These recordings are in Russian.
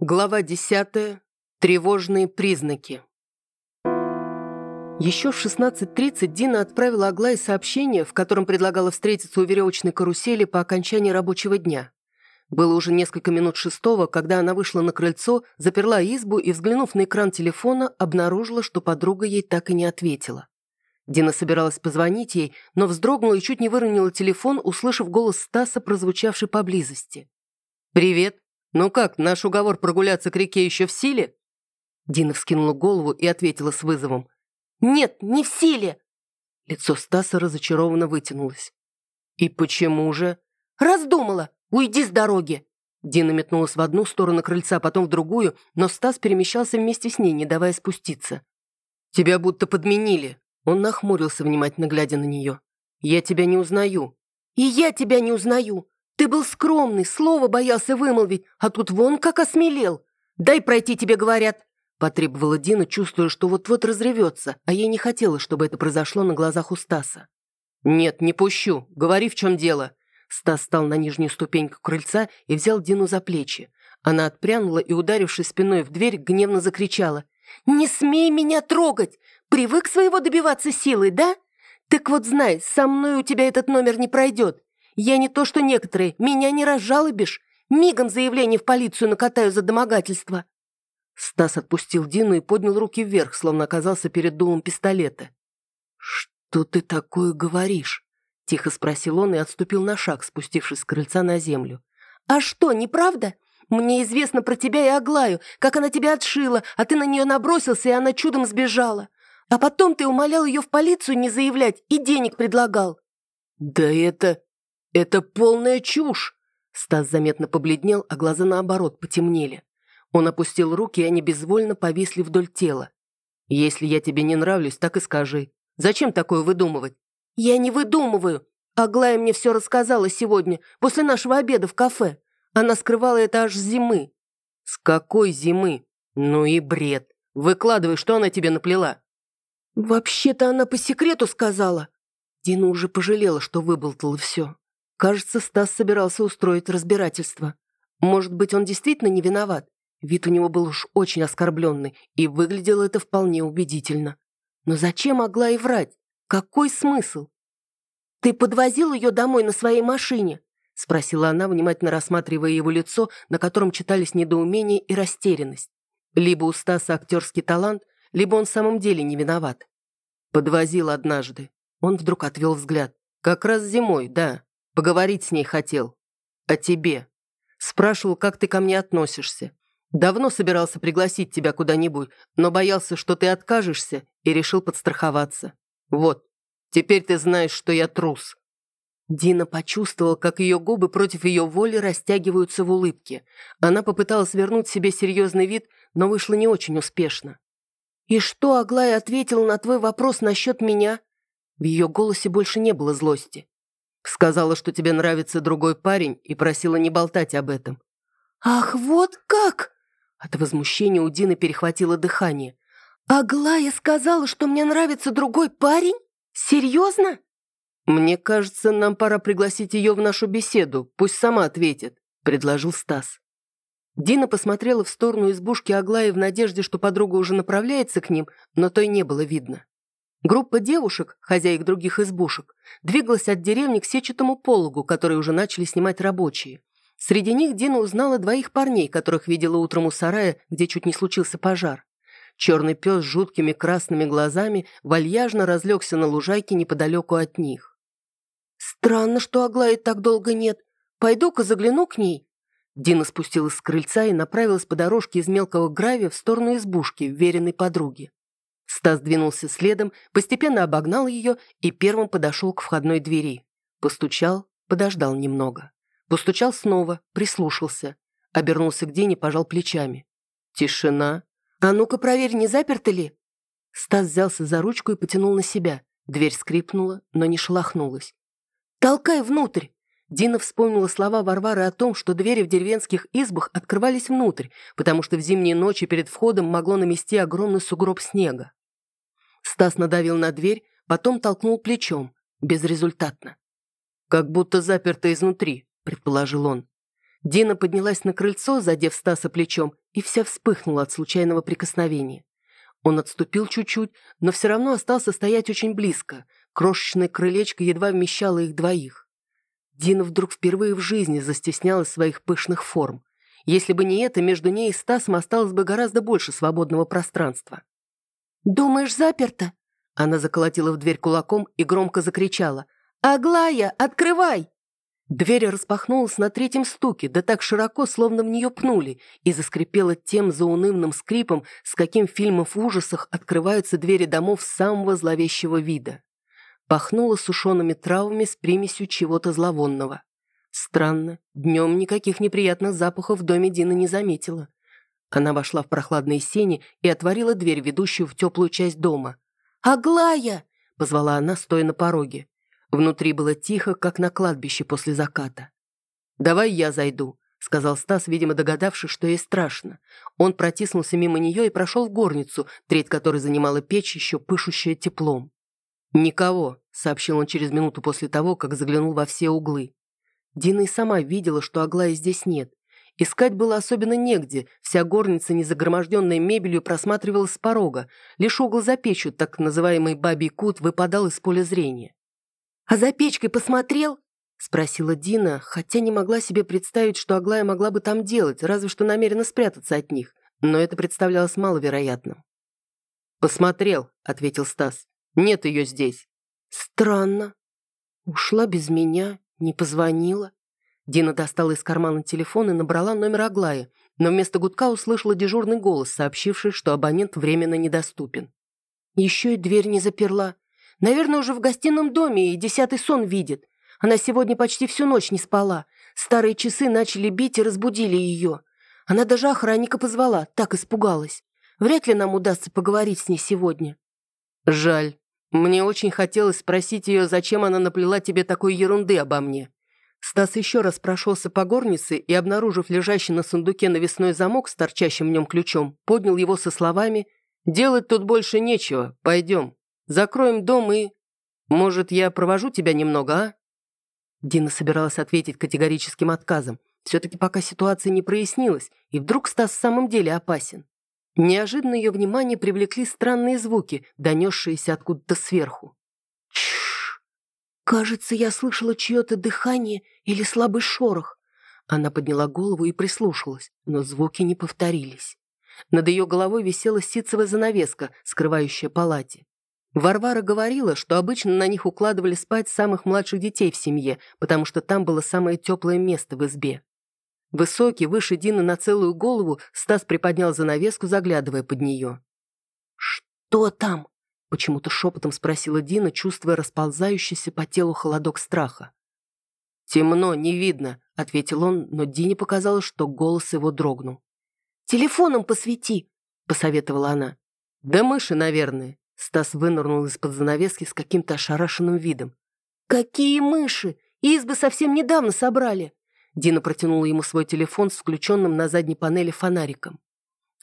Глава 10. Тревожные признаки. Еще в 16.30 Дина отправила Аглае сообщение, в котором предлагала встретиться у веревочной карусели по окончании рабочего дня. Было уже несколько минут шестого, когда она вышла на крыльцо, заперла избу и, взглянув на экран телефона, обнаружила, что подруга ей так и не ответила. Дина собиралась позвонить ей, но вздрогнула и чуть не выронила телефон, услышав голос Стаса, прозвучавший поблизости. «Привет!» «Ну как, наш уговор прогуляться к реке еще в силе?» Дина вскинула голову и ответила с вызовом. «Нет, не в силе!» Лицо Стаса разочарованно вытянулось. «И почему же?» «Раздумала! Уйди с дороги!» Дина метнулась в одну сторону крыльца, потом в другую, но Стас перемещался вместе с ней, не давая спуститься. «Тебя будто подменили!» Он нахмурился, внимательно глядя на нее. «Я тебя не узнаю». «И я тебя не узнаю! Ты был скромный, слово боялся вымолвить, а тут вон как осмелел. Дай пройти, тебе говорят. Потребовала Дина, чувствуя, что вот-вот разревется, а ей не хотелось, чтобы это произошло на глазах у Стаса. «Нет, не пущу. Говори, в чем дело». Стас стал на нижнюю ступеньку крыльца и взял Дину за плечи. Она отпрянула и, ударившись спиной в дверь, гневно закричала. «Не смей меня трогать! Привык своего добиваться силой, да? Так вот знай, со мной у тебя этот номер не пройдет. Я не то что некоторые, меня не разжалобишь. Мигом заявление в полицию накатаю за домогательство». Стас отпустил Дину и поднял руки вверх, словно оказался перед дулом пистолета. «Что ты такое говоришь?» — тихо спросил он и отступил на шаг, спустившись с крыльца на землю. «А что, неправда? Мне известно про тебя и Аглаю, как она тебя отшила, а ты на нее набросился, и она чудом сбежала. А потом ты умолял ее в полицию не заявлять и денег предлагал». «Да это...» «Это полная чушь!» Стас заметно побледнел, а глаза наоборот потемнели. Он опустил руки, и они безвольно повисли вдоль тела. «Если я тебе не нравлюсь, так и скажи. Зачем такое выдумывать?» «Я не выдумываю. Аглая мне все рассказала сегодня, после нашего обеда в кафе. Она скрывала это аж с зимы». «С какой зимы? Ну и бред. Выкладывай, что она тебе наплела». «Вообще-то она по секрету сказала». Дина уже пожалела, что выболтала все. Кажется, Стас собирался устроить разбирательство. Может быть, он действительно не виноват? Вид у него был уж очень оскорбленный, и выглядело это вполне убедительно. Но зачем могла и врать? Какой смысл? «Ты подвозил ее домой на своей машине?» — спросила она, внимательно рассматривая его лицо, на котором читались недоумение и растерянность. Либо у Стаса актерский талант, либо он в самом деле не виноват. Подвозил однажды. Он вдруг отвел взгляд. Как раз зимой, да. Поговорить с ней хотел. О тебе. Спрашивал, как ты ко мне относишься. Давно собирался пригласить тебя куда-нибудь, но боялся, что ты откажешься, и решил подстраховаться. Вот, теперь ты знаешь, что я трус». Дина почувствовала, как ее губы против ее воли растягиваются в улыбке. Она попыталась вернуть себе серьезный вид, но вышла не очень успешно. «И что Аглая ответила на твой вопрос насчет меня?» В ее голосе больше не было злости. Сказала, что тебе нравится другой парень и просила не болтать об этом». «Ах, вот как!» От возмущения у Дины перехватило дыхание. «Аглая сказала, что мне нравится другой парень? Серьезно?» «Мне кажется, нам пора пригласить ее в нашу беседу, пусть сама ответит», — предложил Стас. Дина посмотрела в сторону избушки Аглаи в надежде, что подруга уже направляется к ним, но той не было видно. Группа девушек, хозяек других избушек, двигалась от деревни к сетчатому пологу, который уже начали снимать рабочие. Среди них Дина узнала двоих парней, которых видела утром у сарая, где чуть не случился пожар. Черный пес с жуткими красными глазами вальяжно разлегся на лужайке неподалеку от них. «Странно, что Аглаи так долго нет. Пойду-ка загляну к ней». Дина спустилась с крыльца и направилась по дорожке из мелкого гравия в сторону избушки, веренной подруги. Стас двинулся следом, постепенно обогнал ее и первым подошел к входной двери. Постучал, подождал немного. Постучал снова, прислушался. Обернулся к Дине, пожал плечами. Тишина. «А ну-ка проверь, не заперты ли?» Стас взялся за ручку и потянул на себя. Дверь скрипнула, но не шелохнулась. «Толкай внутрь!» Дина вспомнила слова Варвары о том, что двери в деревенских избах открывались внутрь, потому что в зимние ночи перед входом могло намести огромный сугроб снега. Стас надавил на дверь, потом толкнул плечом. Безрезультатно. «Как будто заперто изнутри», — предположил он. Дина поднялась на крыльцо, задев Стаса плечом, и вся вспыхнула от случайного прикосновения. Он отступил чуть-чуть, но все равно остался стоять очень близко. Крошечное крылечко едва вмещало их двоих. Дина вдруг впервые в жизни застеснялась своих пышных форм. Если бы не это, между ней и Стасом осталось бы гораздо больше свободного пространства. «Думаешь, заперто?» Она заколотила в дверь кулаком и громко закричала. «Аглая, открывай!» Дверь распахнулась на третьем стуке, да так широко, словно в нее пнули, и заскрипела тем заунывным скрипом, с каким в фильмах ужасах открываются двери домов самого зловещего вида. Пахнуло сушеными травами с примесью чего-то зловонного. Странно, днем никаких неприятных запахов в доме Дина не заметила. Она вошла в прохладные сени и отворила дверь, ведущую в теплую часть дома. «Аглая!» — позвала она, стоя на пороге. Внутри было тихо, как на кладбище после заката. «Давай я зайду», — сказал Стас, видимо, догадавшись, что ей страшно. Он протиснулся мимо нее и прошел в горницу, треть которой занимала печь, еще пышущая теплом. «Никого», — сообщил он через минуту после того, как заглянул во все углы. Дина и сама видела, что Аглаи здесь нет. Искать было особенно негде, вся горница, не загроможденная мебелью, просматривалась с порога. Лишь угол за печью, так называемый бабий кут, выпадал из поля зрения. «А за печкой посмотрел?» — спросила Дина, хотя не могла себе представить, что Аглая могла бы там делать, разве что намеренно спрятаться от них, но это представлялось маловероятным. «Посмотрел», — ответил Стас. «Нет ее здесь». «Странно. Ушла без меня, не позвонила». Дина достала из кармана телефон и набрала номер Аглаи, но вместо гудка услышала дежурный голос, сообщивший, что абонент временно недоступен. Еще и дверь не заперла. Наверное, уже в гостином доме и десятый сон видит. Она сегодня почти всю ночь не спала. Старые часы начали бить и разбудили ее. Она даже охранника позвала, так испугалась. Вряд ли нам удастся поговорить с ней сегодня. Жаль. Мне очень хотелось спросить ее, зачем она наплела тебе такой ерунды обо мне. Стас еще раз прошелся по горнице и, обнаружив лежащий на сундуке навесной замок с торчащим в нем ключом, поднял его со словами «Делать тут больше нечего, пойдем». Закроем дом и... Может, я провожу тебя немного, а?» Дина собиралась ответить категорическим отказом. Все-таки пока ситуация не прояснилась, и вдруг Стас в самом деле опасен. Неожиданно ее внимание привлекли странные звуки, донесшиеся откуда-то сверху. Кажется, я слышала чье-то дыхание или слабый шорох. Она подняла голову и прислушалась, но звуки не повторились. Над ее головой висела ситцевая занавеска, скрывающая палате. Варвара говорила, что обычно на них укладывали спать самых младших детей в семье, потому что там было самое теплое место в избе. Высокий, выше Дины на целую голову, Стас приподнял занавеску, заглядывая под нее. «Что там?» — почему-то шепотом спросила Дина, чувствуя расползающийся по телу холодок страха. «Темно, не видно», — ответил он, но Дине показалось, что голос его дрогнул. «Телефоном посвети», — посоветовала она. «Да мыши, наверное», Стас вынырнул из-под занавески с каким-то ошарашенным видом. «Какие мыши! Избы совсем недавно собрали!» Дина протянула ему свой телефон с включенным на задней панели фонариком.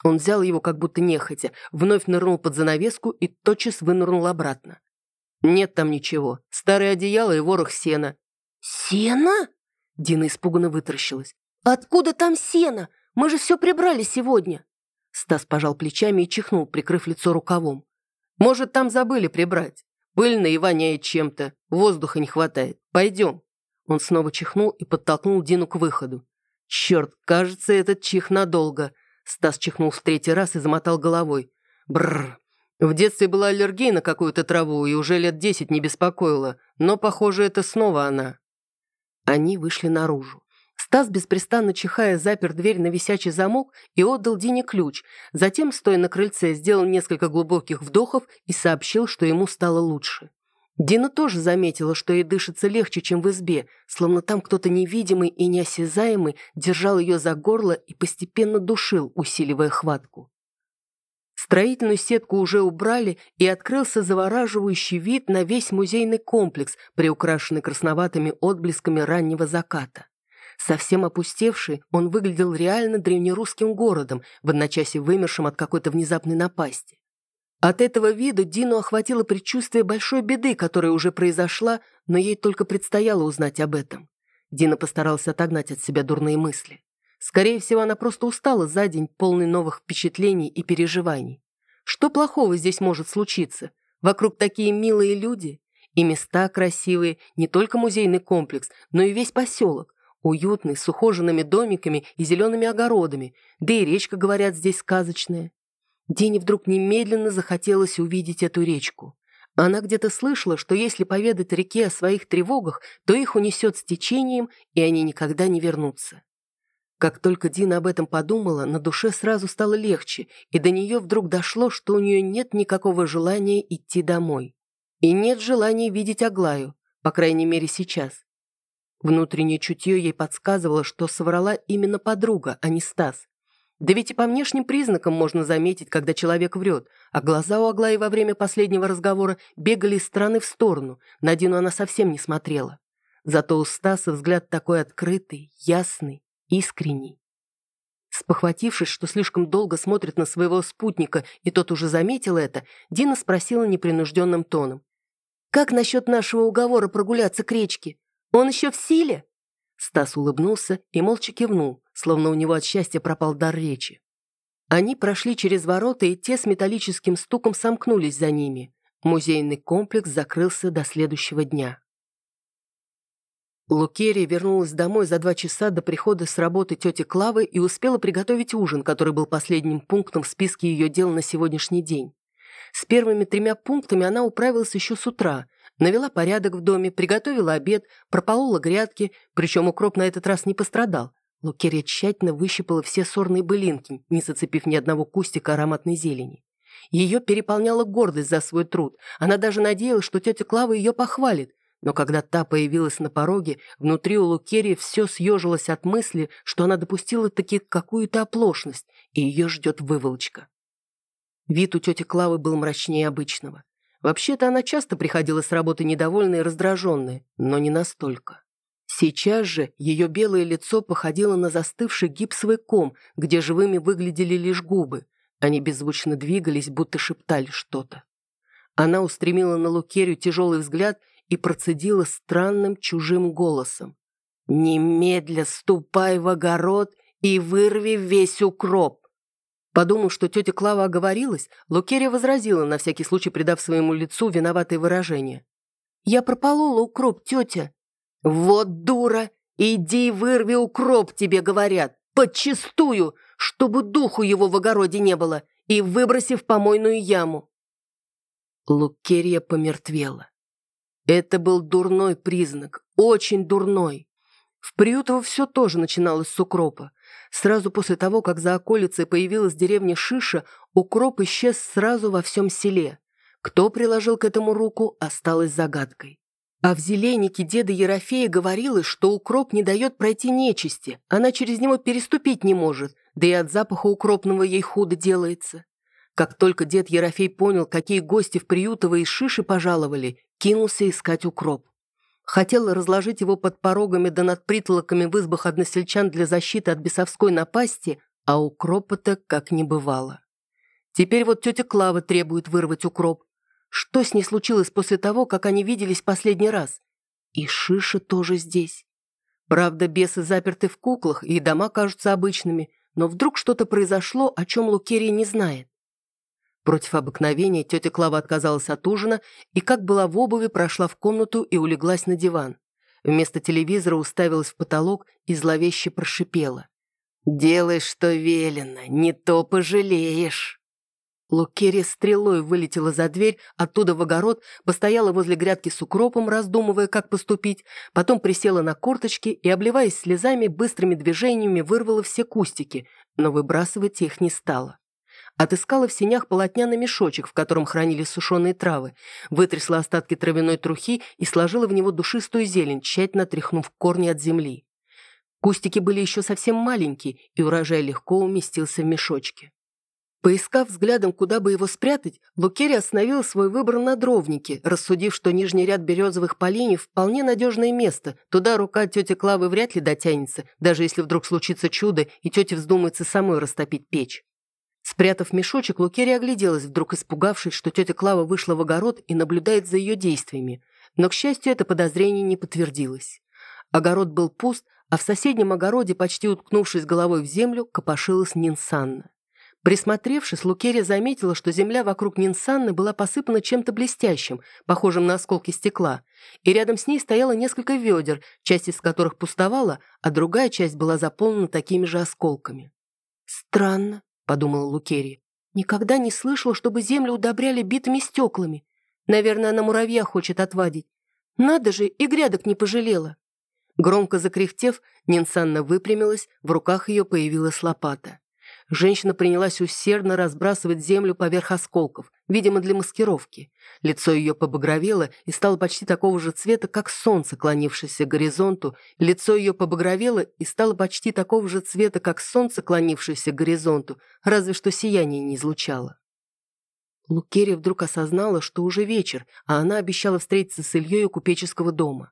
Он взял его как будто нехотя, вновь нырнул под занавеску и тотчас вынырнул обратно. «Нет там ничего. Старое одеяло и ворох сена». «Сено?» Дина испуганно вытаращилась. «Откуда там сено? Мы же все прибрали сегодня». Стас пожал плечами и чихнул, прикрыв лицо рукавом. Может, там забыли прибрать. Пыльно и воняет чем-то. Воздуха не хватает. Пойдем». Он снова чихнул и подтолкнул Дину к выходу. «Черт, кажется, этот чих надолго». Стас чихнул в третий раз и замотал головой. Бррр. В детстве была аллергия на какую-то траву и уже лет десять не беспокоила, но, похоже, это снова она. Они вышли наружу. Стас, беспрестанно чихая, запер дверь на висячий замок и отдал Дине ключ. Затем, стоя на крыльце, сделал несколько глубоких вдохов и сообщил, что ему стало лучше. Дина тоже заметила, что ей дышится легче, чем в избе, словно там кто-то невидимый и неосязаемый держал ее за горло и постепенно душил, усиливая хватку. Строительную сетку уже убрали, и открылся завораживающий вид на весь музейный комплекс, приукрашенный красноватыми отблесками раннего заката. Совсем опустевший, он выглядел реально древнерусским городом, в одночасье вымершим от какой-то внезапной напасти. От этого вида Дину охватило предчувствие большой беды, которая уже произошла, но ей только предстояло узнать об этом. Дина постарался отогнать от себя дурные мысли. Скорее всего, она просто устала за день, полный новых впечатлений и переживаний. Что плохого здесь может случиться? Вокруг такие милые люди. И места красивые, не только музейный комплекс, но и весь поселок. Уютный, с ухоженными домиками и зелеными огородами. Да и речка, говорят, здесь сказочная. Дине вдруг немедленно захотелось увидеть эту речку. Она где-то слышала, что если поведать реке о своих тревогах, то их унесет с течением, и они никогда не вернутся. Как только Дина об этом подумала, на душе сразу стало легче, и до нее вдруг дошло, что у нее нет никакого желания идти домой. И нет желания видеть Аглаю, по крайней мере сейчас. Внутреннее чутье ей подсказывало, что соврала именно подруга, а не Стас. Да ведь и по внешним признакам можно заметить, когда человек врет, а глаза у Аглаи во время последнего разговора бегали из стороны в сторону, на Дину она совсем не смотрела. Зато у Стаса взгляд такой открытый, ясный, искренний. Спохватившись, что слишком долго смотрит на своего спутника, и тот уже заметил это, Дина спросила непринужденным тоном. «Как насчет нашего уговора прогуляться к речке? Он еще в силе?» Стас улыбнулся и молча кивнул, словно у него от счастья пропал дар речи. Они прошли через ворота, и те с металлическим стуком сомкнулись за ними. Музейный комплекс закрылся до следующего дня. Лукерия вернулась домой за два часа до прихода с работы тети Клавы и успела приготовить ужин, который был последним пунктом в списке ее дел на сегодняшний день. С первыми тремя пунктами она управилась еще с утра, Навела порядок в доме, приготовила обед, прополола грядки, причем укроп на этот раз не пострадал. Лукерия тщательно выщипала все сорные былинки, не зацепив ни одного кустика ароматной зелени. Ее переполняла гордость за свой труд. Она даже надеялась, что тетя Клава ее похвалит. Но когда та появилась на пороге, внутри у Лукерии все съежилось от мысли, что она допустила таки какую-то оплошность, и ее ждет выволочка. Вид у тети Клавы был мрачнее обычного. Вообще-то она часто приходила с работы недовольная и раздраженная, но не настолько. Сейчас же ее белое лицо походило на застывший гипсовый ком, где живыми выглядели лишь губы. Они беззвучно двигались, будто шептали что-то. Она устремила на Лукерию тяжелый взгляд и процедила странным чужим голосом. «Немедля ступай в огород и вырви весь укроп. Подумав, что тетя Клава оговорилась, Лукерия возразила, на всякий случай придав своему лицу виноватое выражение. «Я прополола укроп, тетя». «Вот дура! Иди вырви укроп, тебе говорят! Подчистую, чтобы духу его в огороде не было, и выброси в помойную яму!» Лукерия помертвела. Это был дурной признак, очень дурной. В Приютово все тоже начиналось с укропа. Сразу после того, как за околицей появилась деревня Шиша, укроп исчез сразу во всем селе. Кто приложил к этому руку, осталось загадкой. А в зеленике деда Ерофея говорилось, что укроп не дает пройти нечисти, она через него переступить не может, да и от запаха укропного ей худо делается. Как только дед Ерофей понял, какие гости в Приютово из Шиши пожаловали, кинулся искать укроп. Хотела разложить его под порогами да над притолоками в избах односельчан для защиты от бесовской напасти, а укропа-то как не бывало. Теперь вот тетя Клава требует вырвать укроп. Что с ней случилось после того, как они виделись последний раз? И Шиша тоже здесь. Правда, бесы заперты в куклах, и дома кажутся обычными, но вдруг что-то произошло, о чем Лукерия не знает. Против обыкновения тетя Клава отказалась от ужина и, как была в обуви, прошла в комнату и улеглась на диван. Вместо телевизора уставилась в потолок и зловеще прошипела. «Делай, что велено, не то пожалеешь». Лукерия стрелой вылетела за дверь, оттуда в огород, постояла возле грядки с укропом, раздумывая, как поступить, потом присела на корточки и, обливаясь слезами, быстрыми движениями вырвала все кустики, но выбрасывать их не стала. Отыскала в сенях полотняный мешочек, в котором хранили сушеные травы, вытрясла остатки травяной трухи и сложила в него душистую зелень, тщательно тряхнув корни от земли. Кустики были еще совсем маленькие, и урожай легко уместился в мешочке. Поискав взглядом, куда бы его спрятать, Лукерия остановила свой выбор на дровнике, рассудив, что нижний ряд березовых поленьев вполне надежное место, туда рука тети Клавы вряд ли дотянется, даже если вдруг случится чудо, и тете вздумается самой растопить печь. Спрятав мешочек, Лукерия огляделась, вдруг испугавшись, что тетя Клава вышла в огород и наблюдает за ее действиями. Но, к счастью, это подозрение не подтвердилось. Огород был пуст, а в соседнем огороде, почти уткнувшись головой в землю, копошилась Нинсанна. Присмотревшись, Лукерия заметила, что земля вокруг Нинсанны была посыпана чем-то блестящим, похожим на осколки стекла, и рядом с ней стояло несколько ведер, часть из которых пустовала, а другая часть была заполнена такими же осколками. «Странно», — подумала Лукерия. «Никогда не слышала, чтобы землю удобряли битыми стеклами. Наверное, она муравья хочет отвадить. Надо же, и грядок не пожалела». Громко закряхтев, Нинсанна выпрямилась, в руках ее появилась лопата. Женщина принялась усердно разбрасывать землю поверх осколков, видимо, для маскировки. Лицо ее побагровело и стало почти такого же цвета, как солнце, клонившееся к горизонту. Лицо ее побагровело и стало почти такого же цвета, как солнце, клонившееся к горизонту, разве что сияние не излучало. Лукерия вдруг осознала, что уже вечер, а она обещала встретиться с Ильей у купеческого дома.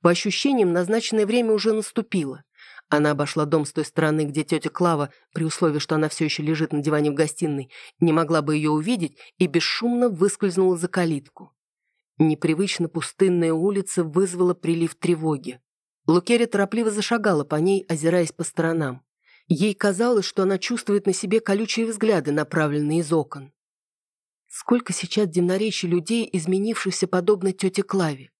По ощущениям, назначенное время уже наступило. Она обошла дом с той стороны, где тетя Клава, при условии, что она все еще лежит на диване в гостиной, не могла бы ее увидеть и бесшумно выскользнула за калитку. Непривычно пустынная улица вызвала прилив тревоги. Лукерия торопливо зашагала по ней, озираясь по сторонам. Ей казалось, что она чувствует на себе колючие взгляды, направленные из окон. Сколько сейчас дивноречий людей, изменившихся подобно тете Клаве.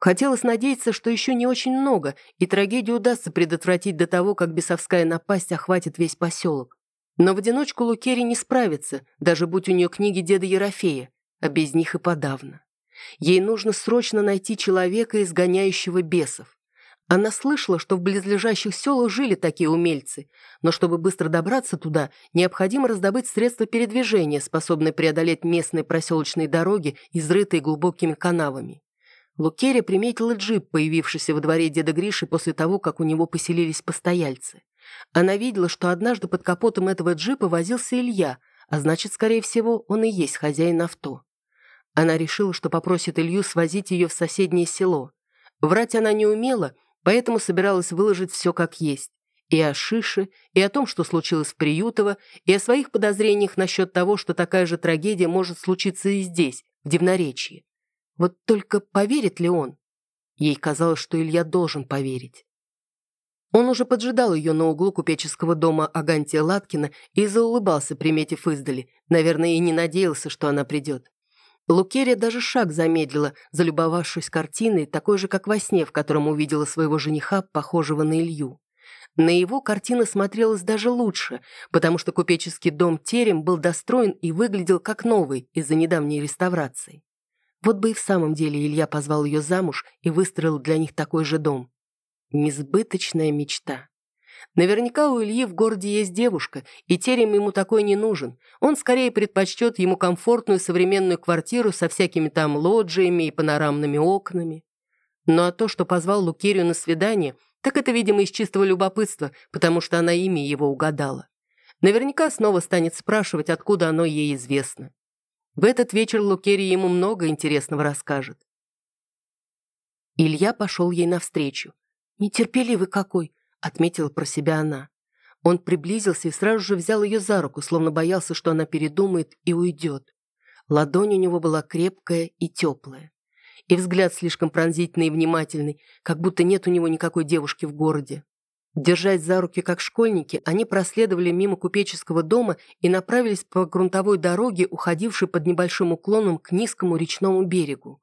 Хотелось надеяться, что еще не очень много, и трагедию удастся предотвратить до того, как бесовская напасть охватит весь поселок. Но в одиночку Лукери не справится, даже будь у нее книги деда Ерофея, а без них и подавно. Ей нужно срочно найти человека, изгоняющего бесов. Она слышала, что в близлежащих селах жили такие умельцы, но чтобы быстро добраться туда, необходимо раздобыть средства передвижения, способные преодолеть местные проселочные дороги, изрытые глубокими канавами. Лукерия приметила джип, появившийся во дворе деда Гриши после того, как у него поселились постояльцы. Она видела, что однажды под капотом этого джипа возился Илья, а значит, скорее всего, он и есть хозяин авто. Она решила, что попросит Илью свозить ее в соседнее село. Врать она не умела, поэтому собиралась выложить все как есть. И о Шише, и о том, что случилось в Приютово, и о своих подозрениях насчет того, что такая же трагедия может случиться и здесь, в Дивноречье. Вот только поверит ли он? Ей казалось, что Илья должен поверить. Он уже поджидал ее на углу купеческого дома Агантия Латкина и заулыбался, приметив издали. Наверное, и не надеялся, что она придет. Лукерия даже шаг замедлила, залюбовавшись картиной, такой же, как во сне, в котором увидела своего жениха, похожего на Илью. На его картина смотрелась даже лучше, потому что купеческий дом Терем был достроен и выглядел как новый из-за недавней реставрации. Вот бы и в самом деле Илья позвал ее замуж и выстроил для них такой же дом. Несбыточная мечта. Наверняка у Ильи в городе есть девушка, и терем ему такой не нужен. Он скорее предпочтет ему комфортную современную квартиру со всякими там лоджиями и панорамными окнами. Ну а то, что позвал Лукерию на свидание, так это, видимо, из чистого любопытства, потому что она имя его угадала. Наверняка снова станет спрашивать, откуда оно ей известно. В этот вечер Лукерия ему много интересного расскажет. Илья пошел ей навстречу. «Нетерпеливый какой!» — отметила про себя она. Он приблизился и сразу же взял ее за руку, словно боялся, что она передумает и уйдет. Ладонь у него была крепкая и теплая. И взгляд слишком пронзительный и внимательный, как будто нет у него никакой девушки в городе. Держась за руки как школьники, они проследовали мимо купеческого дома и направились по грунтовой дороге, уходившей под небольшим уклоном к низкому речному берегу.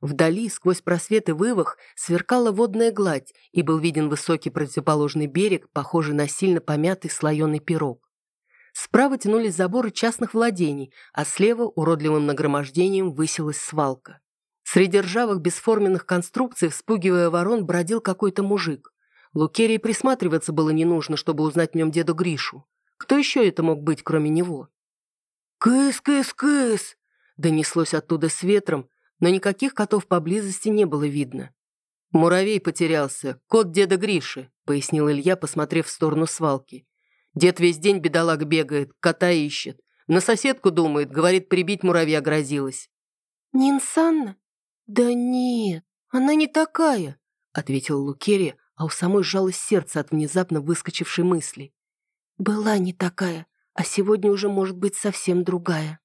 Вдали, сквозь просветы вывах, сверкала водная гладь, и был виден высокий противоположный берег, похожий на сильно помятый слоеный пирог. Справа тянулись заборы частных владений, а слева уродливым нагромождением высилась свалка. Среди ржавых бесформенных конструкций, вспугивая ворон, бродил какой-то мужик. Лукерии присматриваться было не нужно, чтобы узнать в нем деду Гришу. Кто еще это мог быть, кроме него? «Кыс-кыс-кыс!» донеслось оттуда с ветром, но никаких котов поблизости не было видно. «Муравей потерялся, кот деда Гриши», — пояснил Илья, посмотрев в сторону свалки. «Дед весь день бедолаг бегает, кота ищет. На соседку думает, говорит, прибить муравья грозилась». «Нинсанна? Да нет, она не такая», — ответил Лукерия, а у самой сжалось сердце от внезапно выскочившей мысли. «Была не такая, а сегодня уже может быть совсем другая».